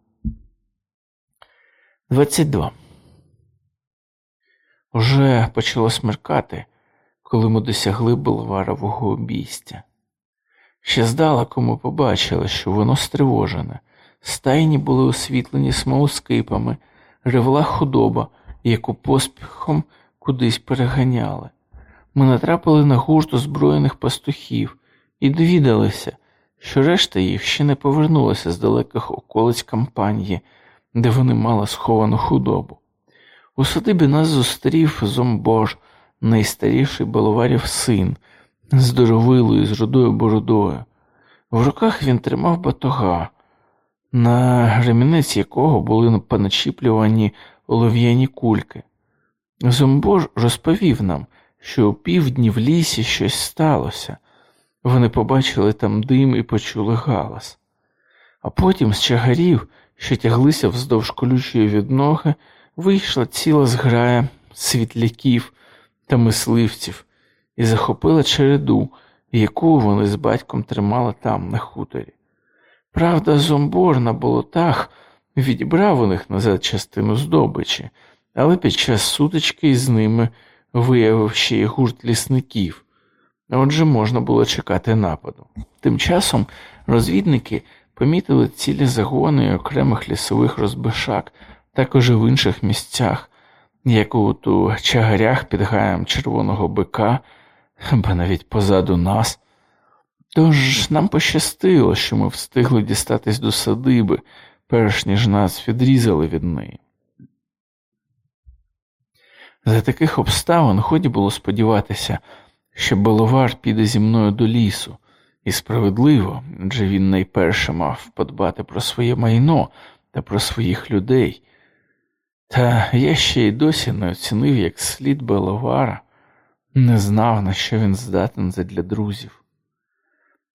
22. Уже почало смеркати, коли ми досягли Белварового обійстя. Ще здалеку ми побачили, що воно стривожене, стайні були освітлені смолоскипами, ревла худоба, яку поспіхом кудись переганяли. Ми натрапили на гурт озброєних пастухів і довідалися, що решта їх ще не повернулася з далеких околиць кампанії, де вони мали сховану худобу. У садибі нас зустрів зомбож, найстаріший баловарів син, здоровилою з рудою бородою. В руках він тримав батога, на ремінець якого були поначіплювані олов'яні кульки. Зомбож розповів нам, що у півдні в лісі щось сталося. Вони побачили там дим і почули галас. а потім з чагарів, що тяглися вздовж колючої відноги, вийшла ціла зграя світляків та мисливців і захопила череду, яку вони з батьком тримали там, на хуторі. Правда, зомбор на болотах відібрав у них назад частину здобичі, але під час сутички із ними виявив ще й гурт лісників. Отже, можна було чекати нападу. Тим часом розвідники помітили цілі загони окремих лісових розбишак, також і в інших місцях, як от у чагарях під гаєм червоного бика, або навіть позаду нас. Тож нам пощастило, що ми встигли дістатись до садиби, перш ніж нас відрізали від неї. За таких обставин ході було сподіватися, що Беловар піде зі мною до лісу, і справедливо, адже він найперше мав подбати про своє майно та про своїх людей. Та я ще й досі не оцінив як слід Беловара, не знав, на що він здатен задля друзів.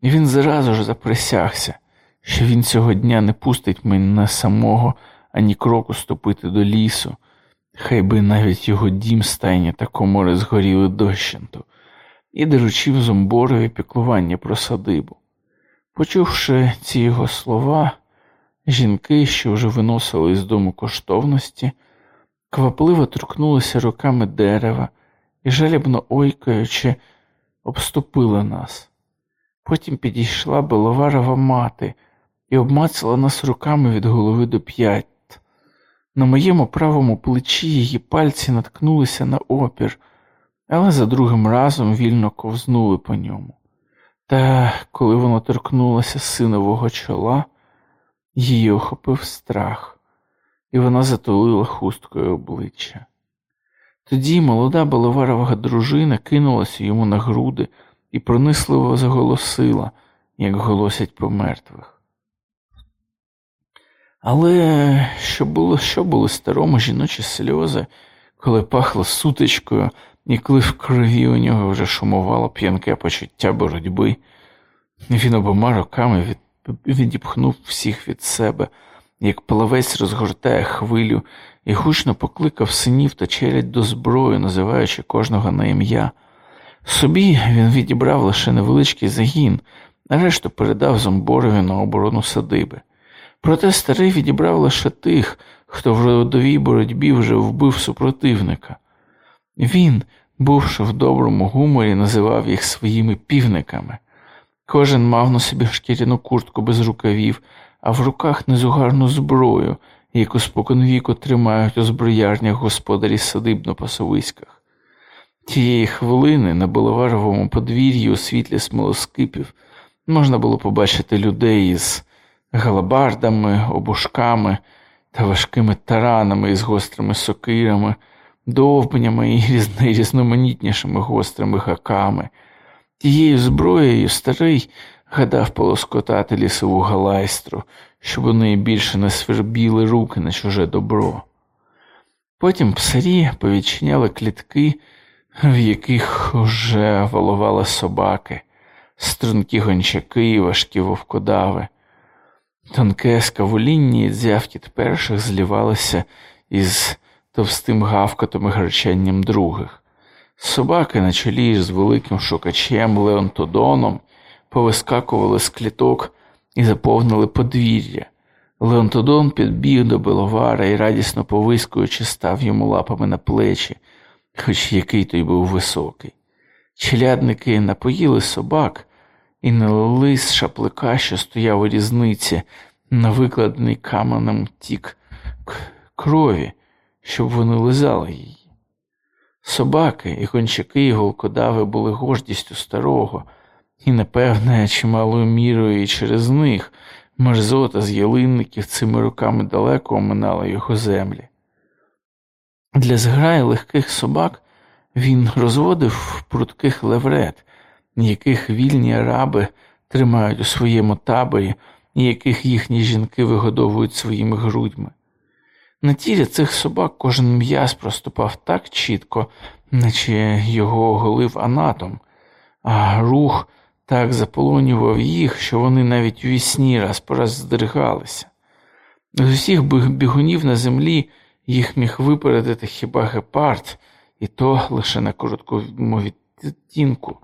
І він зразу ж заприсягся, що він цього дня не пустить мене самого ані кроку ступити до лісу, хай би навіть його дім стайні та комори згоріли дощенту, і доручив зомборові піклування про садибу. Почувши ці його слова, жінки, що вже виносили з дому коштовності, квапливо торкнулися руками дерева і, жалібно ойкаючи, обступили нас. Потім підійшла Беловарова мати і обмацала нас руками від голови до п'ять. На моєму правому плечі її пальці наткнулися на опір, але за другим разом вільно ковзнули по ньому. Та коли вона торкнулася синового чола, її охопив страх, і вона затулила хусткою обличчя. Тоді молода Беловарова дружина кинулася йому на груди і пронисливо заголосила, як голосять по мертвих. Але що було, що були старому жіночі сльози, коли пахло сутичкою, і коли в крові у нього вже шумувало п'янке почуття боротьби, він обома руками від, відіпхнув всіх від себе, як плавець розгортає хвилю, і гучно покликав синів та челядь до зброї, називаючи кожного на ім'я. Собі він відібрав лише невеличкий загін, а решту передав зомборові на оборону садиби. Проте старий відібрав лише тих, хто в родовій боротьбі вже вбив супротивника. Він, бувши в доброму гуморі, називав їх своїми півниками. Кожен мав на собі шкіряну куртку без рукавів, а в руках незугарну зброю, яку споконвіку тримають у зброярнях господарі садиб на пасовиськах. Тієї хвилини на Боловаровому подвір'ї у світлі смолоскипів можна було побачити людей із галабардами, обушками та важкими таранами із гострими сокирами, довбнями і різноманітнішими гострими гаками. Тією зброєю старий гадав полоскотати лісову галайстру, щоб у неї більше не свербіли руки на чуже добро. Потім псарі повідчиняли клітки, в яких уже валували собаки, стрункі гончаки і важкі вовкодави. Тонке скавуління і дзявкіт перших злівалися із товстим гавкотом і гарчанням других. Собаки на чолі з великим шукачем Леонтодоном повискакували з кліток і заповнили подвір'я. Леонтодон підбіг до Беловара і, радісно повискуючи, став йому лапами на плечі, хоч який той був високий. Челядники напоїли собак і налили з шаплика, що стояв у різниці, на викладений каменем тік крові, щоб вони лизали її. Собаки і гончаки і голкодави були гордістю старого, і, напевне, чималою мірою і через них мерзота з ялинників цими руками далеко оминала його землі. Для зграї легких собак він розводив прутких леврет, яких вільні араби тримають у своєму таборі і яких їхні жінки вигодовують своїми грудьми. На тілі цих собак кожен м'яз проступав так чітко, наче його оголив анатом, а рух так заполонював їх, що вони навіть у вісні раз по раз здригалися. З усіх бігунів на землі їх міг випередити хіба гепард, і то лише на короткому відтінку.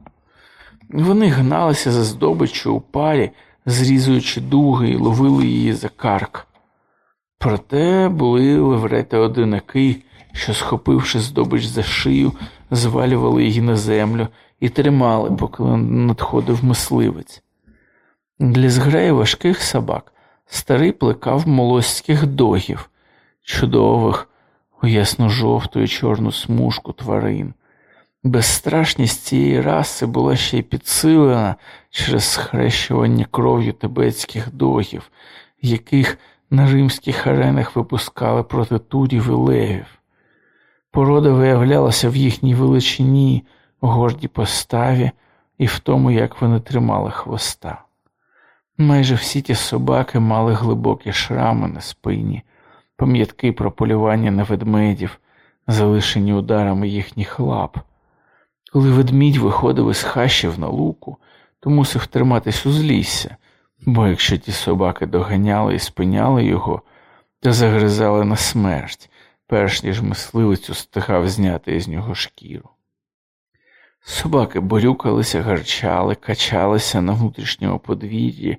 Вони гналися за здобиччю у парі, зрізуючи дуги і ловили її за карк. Проте були леврети одинаки, що, схопивши здобич за шию, звалювали її на землю і тримали, поки надходив мисливець. Для зграї важких собак старий плекав молоських догів, чудових, у ясно-жовту і чорну смужку тварин. Безстрашність цієї раси була ще й підсилена через схрещування кров'ю тибетських догів, яких на римських аренах випускали проти турів і левів. Порода виявлялася в їхній величині, гордій поставі і в тому, як вони тримали хвоста. Майже всі ті собаки мали глибокі шрами на спині, пам'ятки про полювання на ведмедів, залишені ударами їхніх лап. Коли ведмідь виходив із хащів на луку, то мусив триматись у злісся, бо якщо ті собаки доганяли і спиняли його, то загризали на смерть, перш ніж мисливець устигав зняти із нього шкіру. Собаки борюкалися, гарчали, качалися на внутрішньому подвір'ї,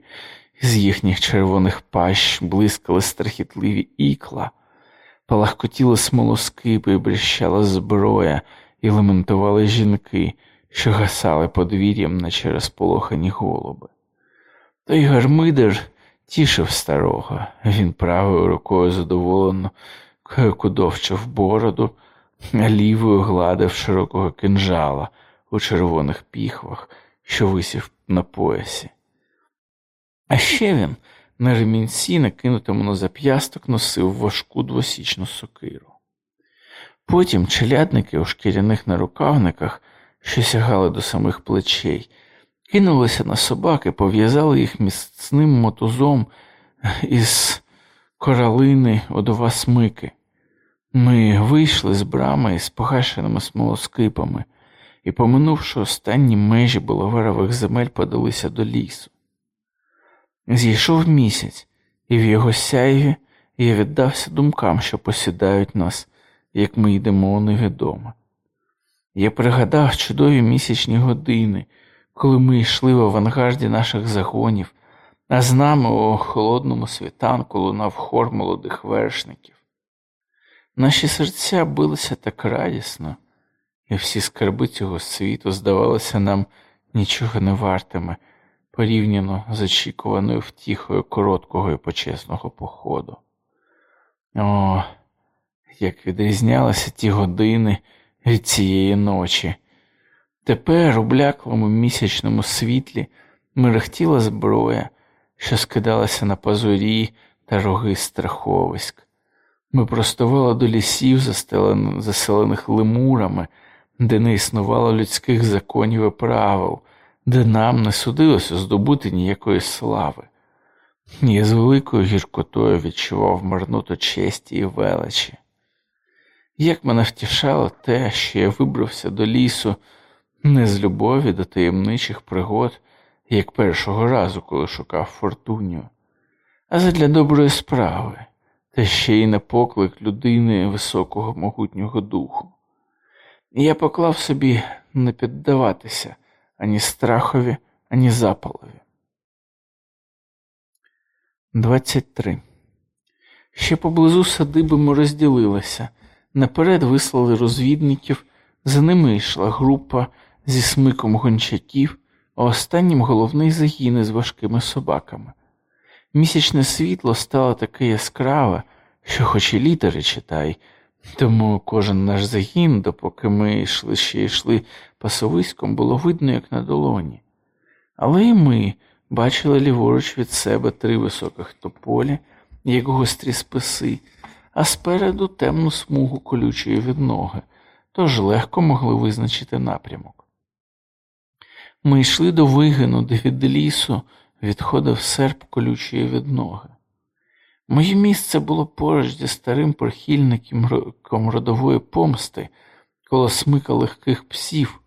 з їхніх червоних пащ блискали страхітливі ікла, палахкотіли смолоскипи і брещала зброя, і лементували жінки, що гасали подвір'ям наче розполохані голуби. Той гармидер тішив старого, він правою рукою задоволено кудовчив бороду, лівою гладив широкого кинжала у червоних піхвах, що висів на поясі. А ще він на ремінці, накинутому на зап'ясток, носив важку двосічну сокиру. Потім челядники у шкіряних нарукавниках, що сягали до самих плечей, кинулися на собаки, пов'язали їх міцним мотузом із коралини одова смики. Ми вийшли з брами із погашеними смолоскипами і, поминувши останні межі булаверових земель, подалися до лісу. Зійшов місяць, і в його сяйві я віддався думкам, що посідають нас, як ми йдемо у невідоме. Я пригадав чудові місячні години, коли ми йшли в авангарді наших загонів, а з нами у холодному світанку лунав хор молодих вершників. Наші серця билися так радісно, і всі скарби цього світу здавалися нам нічого не вартими, порівняно з очікуваною втіхою короткого і почесного походу. О, як відрізнялися ті години від цієї ночі. Тепер у бляклому місячному світлі мерехтіла зброя, що скидалася на пазурі та роги страховиськ. Ми простували до лісів, заселених лемурами, де не існувало людських законів і правил, де нам не судилося здобути ніякої слави. Я з великою гіркотою відчував марноту честі і величі. Як мене втішало те, що я вибрався до лісу не з любові до таємничих пригод, як першого разу, коли шукав фортуню, а задля доброї справи, та ще й на поклик людини високого могутнього духу. Я поклав собі не піддаватися ані страхові, ані запалові. 23. Ще поблизу садиби ми розділилися. Наперед вислали розвідників, за ними йшла група зі смиком гончаків, а останнім головний загін із важкими собаками. Місячне світло стало таке яскраве, що хоч і літери читай, тому кожен наш загін, допоки ми йшли ще йшли пасовиськом, було видно, як на долоні. Але і ми бачили ліворуч від себе три високих тополі, як гострі списи, а спереду темну смугу колючої відноги, тож легко могли визначити напрямок. Ми йшли до вигину, де від лісу відходив серп колючої відноги. Моє місце було поруч зі старим прихильником родової помсти, коло смика легких псів,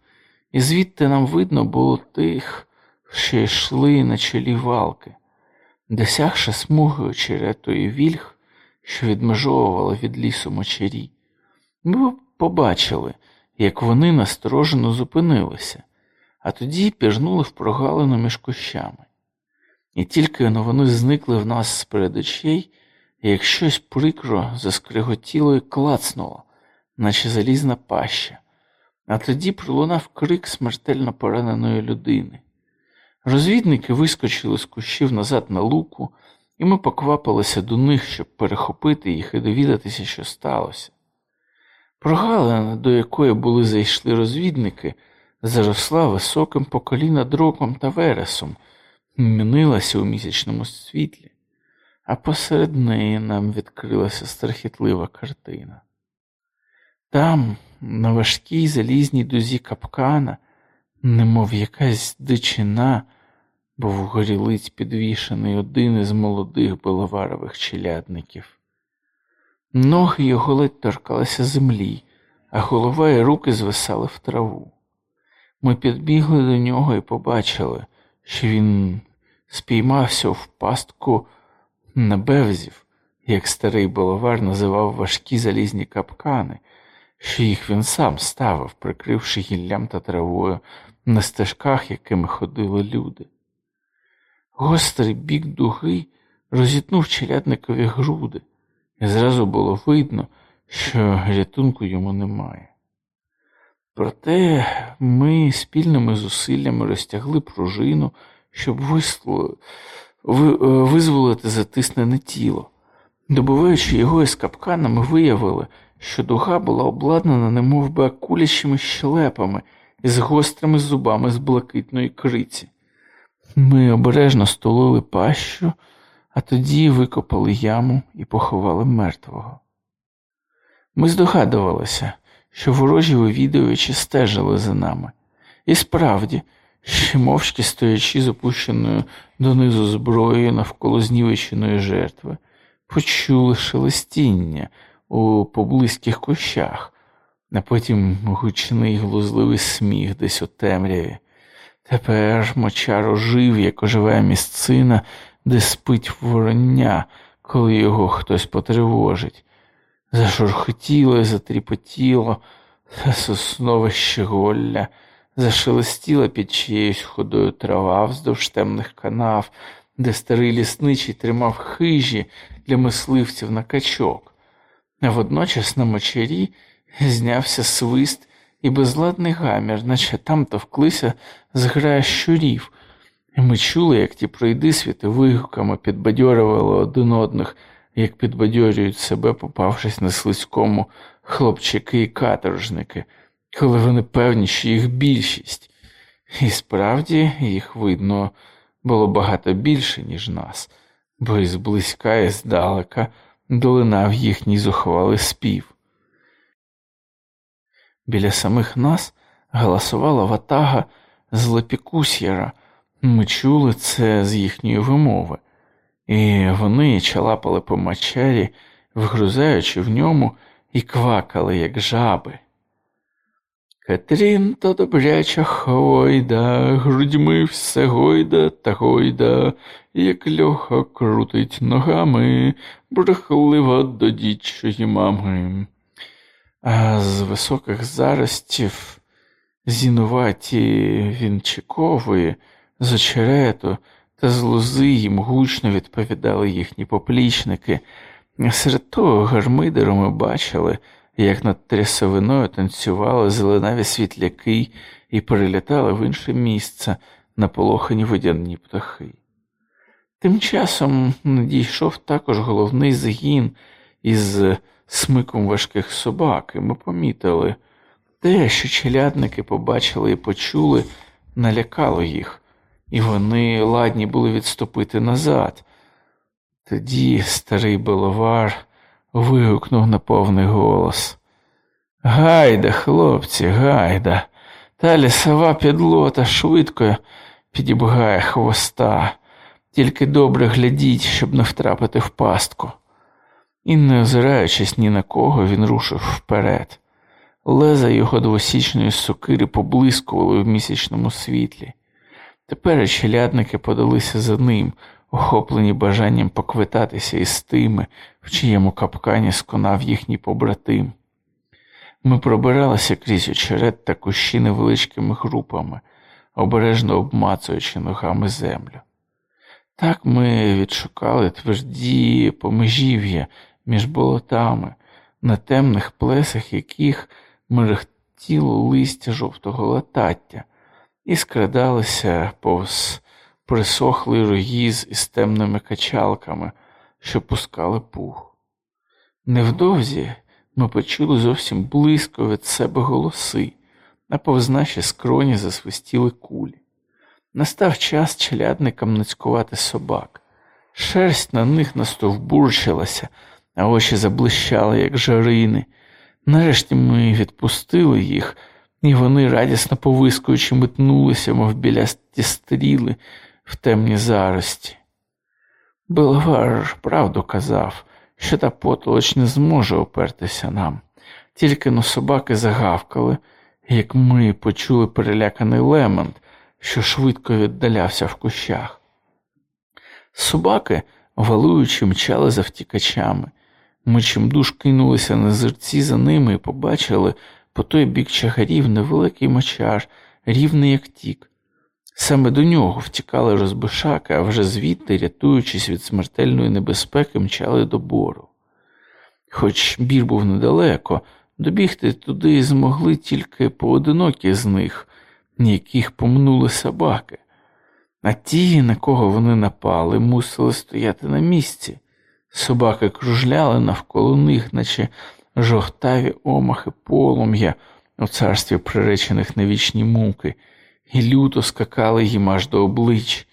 і звідти нам видно було тих, що йшли на чолі валки. Досягши смуги очеретої вільх, що відмежовувала від лісу мочарі, ми побачили, як вони насторожено зупинилися, а тоді пірнули в прогалину між кущами. І тільки но вони зникли в нас з перед очей, як щось прикро заскриготіло і клацнуло, наче залізна паща, а тоді пролунав крик смертельно пораненої людини. Розвідники вискочили з кущів назад на луку, і ми поквапилися до них, щоб перехопити їх і довідатися, що сталося. Прогалина, до якої були зайшли розвідники, заросла високим по коліна дроком та вересом, мінилася у місячному світлі, а посеред неї нам відкрилася страхітлива картина. Там, на важкій залізній дузі капкана, немов якась дичина, був горілиць підвішений один із молодих беловарових челядників. Ноги його ледь торкалися землі, а голова і руки звисали в траву. Ми підбігли до нього і побачили, що він спіймався в пастку набевзів, як старий боловар називав важкі залізні капкани, що їх він сам ставив, прикривши гіллям та травою на стежках, якими ходили люди. Гострий бік дуги розітнув челядникові груди, і зразу було видно, що рятунку йому немає. Проте ми спільними зусиллями розтягли пружину, щоб висло... визволити затиснене тіло. Добуваючи його із капкана, ми виявили, що дуга була обладнана немов би акулячими щелепами із гострими зубами з блакитної криці. Ми обережно столили пащу, а тоді викопали яму і поховали мертвого. Ми здогадувалися, що ворожі вивідувачі стежили за нами, і справді, ще мовчки стоячи з опущеною донизу зброєю навколо знівеченої жертви, почули шелестіння у поблизьких кущах, а потім гучний глузливий сміх десь у темряві. Тепер мочар ожив, як оживає місцина, де спить вороння, коли його хтось потривожить. Зашурхотіло затріпотіло соснове щеголля, зашелестіла під чиєюсь ходою трава вздовж темних канав, де старий лісничий тримав хижі для мисливців на качок. А водночас на мочарі знявся свист і безладний гамір, наче там товклися зграя щурів, і ми чули, як ті пройдисвіти вигуками підбадьорювали один одних, як підбадьорюють себе, попавшись на слизькому хлопчики і каторжники, коли вони певні, що їх більшість, і справді їх видно було багато більше, ніж нас, бо і зблизька, і здалека долинав їхній зухвалий спів. Біля самих нас галасувала ватага з Лепікусєра. Ми чули це з їхньої вимови, і вони чалапали по мачері, вгрузаючи в ньому і квакали, як жаби. Катрін то добряча хойда, грудьми все гойда та гойда, як льоха крутить ногами, брехлива до дідчої мами. А з високих заростів зінуваті вінчикової, з очерету та з лози їм гучно відповідали їхні поплічники. Серед того гармидеру ми бачили, як над трясовиною танцювали зеленаві світляки і перелітали в інше місце на полохані водяні птахи. Тим часом надійшов також головний загін із смиком важких собак, і ми помітили те, що челядники побачили і почули, налякало їх, і вони ладні були відступити назад. Тоді старий Беловар вигукнув на повний голос. Гайда, хлопці, гайда, та лісова підлота швидко підібгає хвоста, тільки добре глядіть, щоб не втрапити в пастку. І, не озираючись ні на кого, він рушив вперед. Леза його двосічної сокири поблискували в місячному світлі. Тепер челядники подалися за ним, охоплені бажанням поквитатися із тими, в чиєму капкані сконав їхній побратим. Ми пробиралися крізь очерет та кущі невеличкими групами, обережно обмацуючи ногами землю. Так ми відшукали тверді помежів'я між болотами, на темних плесах яких мерехтіло листя жовтого латаття, і скрадалися повз присохлий рогіз із темними качалками, що пускали пух. Невдовзі ми почули зовсім близько від себе голоси, а повз наші скроні засвистіли кулі. Настав час челядникам нацькувати собак. Шерсть на них настовбурчилася, а очі заблищали, як жарини. Нарешті ми відпустили їх, і вони, радісно повискуючи, метнулися, мов білясті стріли в темній зарості. Беловар правду казав, що та потолоч не зможе опертися нам, тільки но собаки загавкали, як ми почули переляканий лемент, що швидко віддалявся в кущах. Собаки, валуючи, мчали за втікачами. Ми чимдуж кинулися на зерці за ними і побачили по той бік чагарів невеликий мочар, рівний як тік. Саме до нього втікали розбишаки, а вже звідти, рятуючись від смертельної небезпеки, мчали до бору. Хоч бір був недалеко, добігти туди змогли тільки поодинокі з них, яких помнули собаки, а ті, на кого вони напали, мусили стояти на місці. Собаки кружляли навколо них, наче жовтаві омахи полум'я у царстві приречених на вічні муки, і люто скакали їм аж до облич.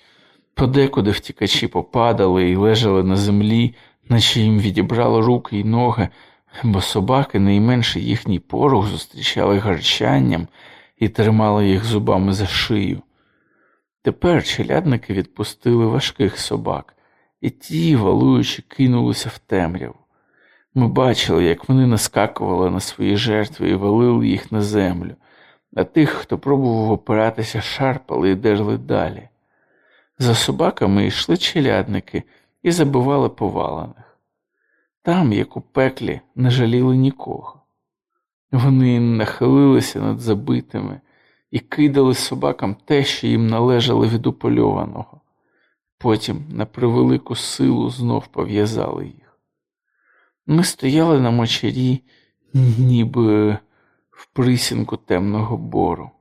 Подекуди втікачі попадали і лежали на землі, наче їм відібрало руки й ноги, бо собаки найменше їхній порох зустрічали гарчанням і тримали їх зубами за шию. Тепер челядники відпустили важких собак, і ті, валуючи, кинулися в темряву. Ми бачили, як вони наскакували на свої жертви і валили їх на землю, а тих, хто пробував опиратися, шарпали і дерли далі. За собаками йшли челядники і забивали повалених. Там, як у пеклі, не жаліли нікого. Вони нахилилися над забитими і кидали собакам те, що їм належало від упольованого. Потім, на превелику силу, знов пов'язали їх. Ми стояли на мочарі, ніби в присінку темного бору.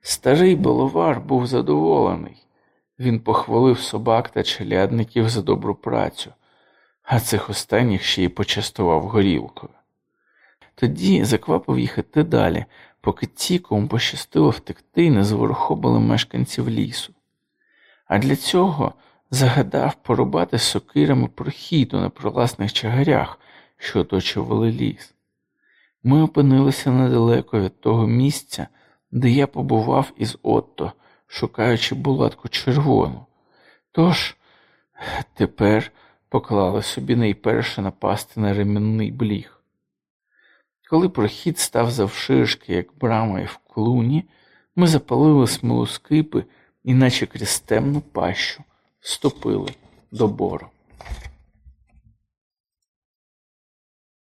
Старий боловар був задоволений. Він похвалив собак та челядників за добру працю, а цих останніх ще й почастував горілкою. Тоді заквапив їхати далі, поки ті, кому пощастило втекти, не зворохобили мешканців лісу. А для цього загадав порубати сокирами прохід у непроласних чагарях, що оточували ліс. Ми опинилися недалеко від того місця, де я побував із Отто, шукаючи булатку червону. Тож тепер поклали собі найперше напасти на ремінний бліг. Коли прохід став завширшки, як брама і в клуні, ми запалили смолоскипи і наче крізь темну пащу, вступили до бору.